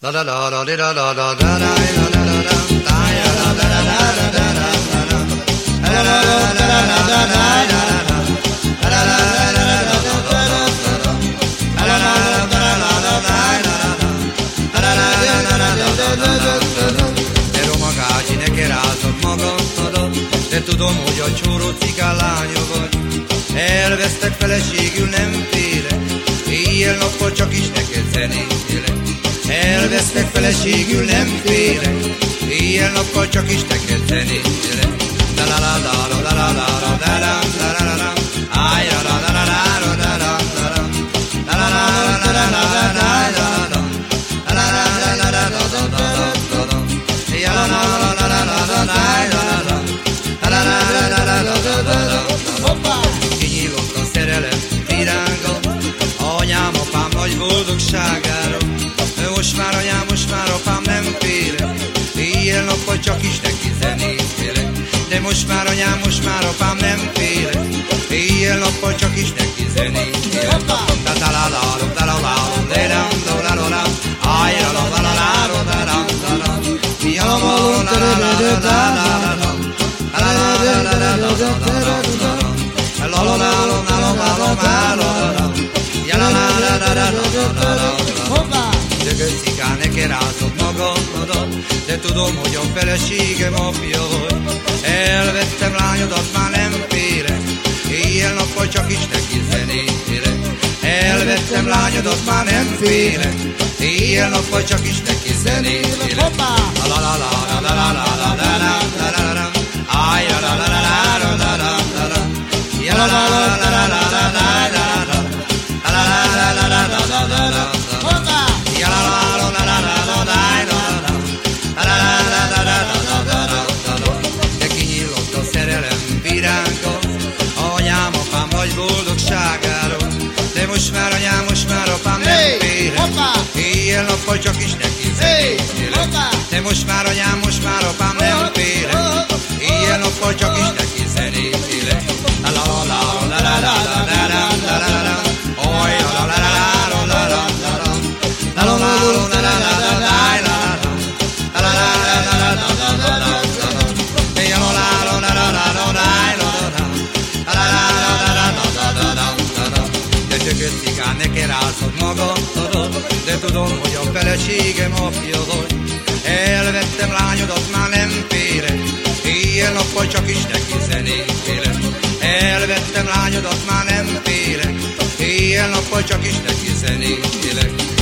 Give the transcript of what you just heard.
La la la la la la la la la la de tudom, hogy a csóró cigálánya vagy. Elvesztek feleségül, nem félek, éjjel-nappal csak is neked zenélek. Elvesztek feleségül, nem félek, éjjel-nappal csak is neked zenélek. La la la la la la la la La la la la la la la la la Kinyílott a szerelem már anyám, most már apám nem félek Éjjel-nappal csak is neki zenészélek De most már anyám, most már apám nem félek Éjjel-nappal csak is neki zenészélek Tatalálálom, talalálom, de nem dolalolám Ájralom, talalálom, talalálom, talalálom Mihalom, talalálom, talalálom Talalálom, talalálom, talalálom Talalálom, talalálom, talalálom De tudom, hogy a feleségem apja vagy Elvettem lányodat, már nem félek Éjjel-nappal csak is neki zenére Elvettem lányodat, már nem félek Éjjel-nappal csak is neki zenére La la la la la la la la Éjjel-nappal csak is neki. Zenélek De most már anyám, De csökött cigánynek rázott magadat De tudom, hogy a feleségem apja vagy. Elvettem lányodat, már nem félek. Éjjel-nappal csak is neki zenélek Elvettem lányodat, már nem félek. Éjjel-nappal csak is neki zenélek